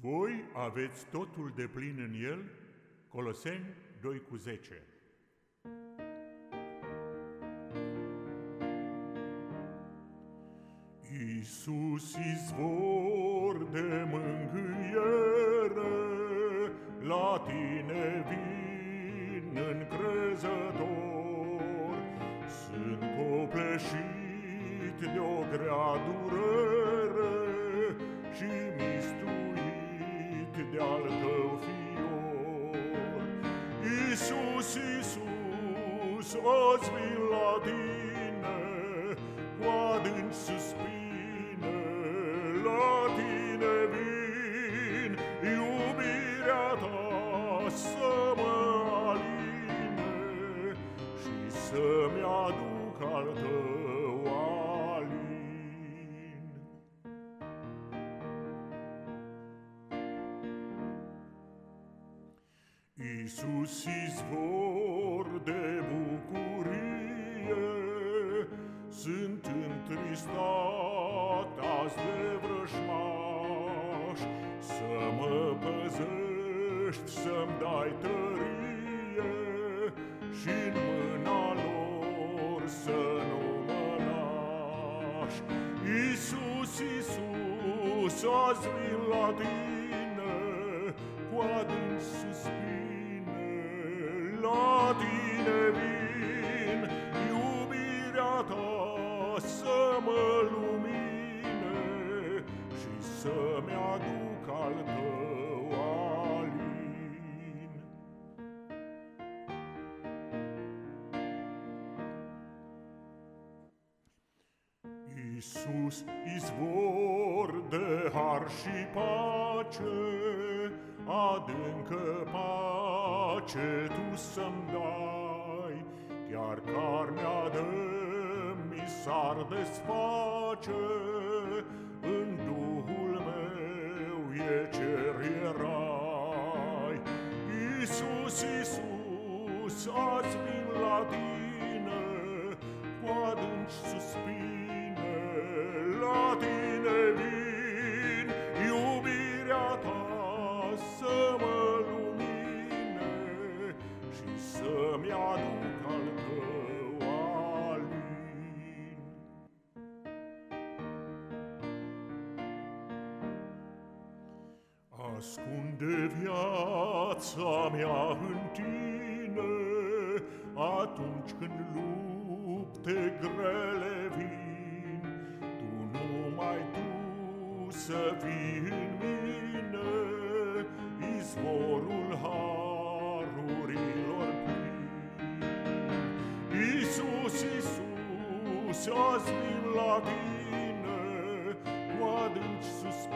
Voi aveți totul de plin în el, Coloseni 2 cu 10. Iisus izvor de mângâiere, la tine vin încrezător. Sunt copleșit de o grea durere și mistuit de-al tău fior. Iisus, Iisus, azi vin la tine, cu adânc suspine, la tine vin, iubirea ta să mă aline și să-mi aduc al tău Iisus izvor de bucurie, sunt întristat azi de vrăjmaș, Să mă păzești, să-mi dai tărie și în mâna lor să nu mă lași. Iisus, Iisus, azi vin la tine cu adânc să-mi aduc al tău alin. Iisus, izvor de har și pace, adâncă pace tu să-mi dai, chiar carnea de s-ar desface, în la tine, cu adânci suspine, la tine vin, iubirea ta să mă lumine și să-mi aduc al tău Ascunde viața mea în tine Atunci când lupte grele vin Tu numai tu să fii în mine. Izvorul harurilor plin Iisus, Iisus, azi vin la tine. Cu adânci suspine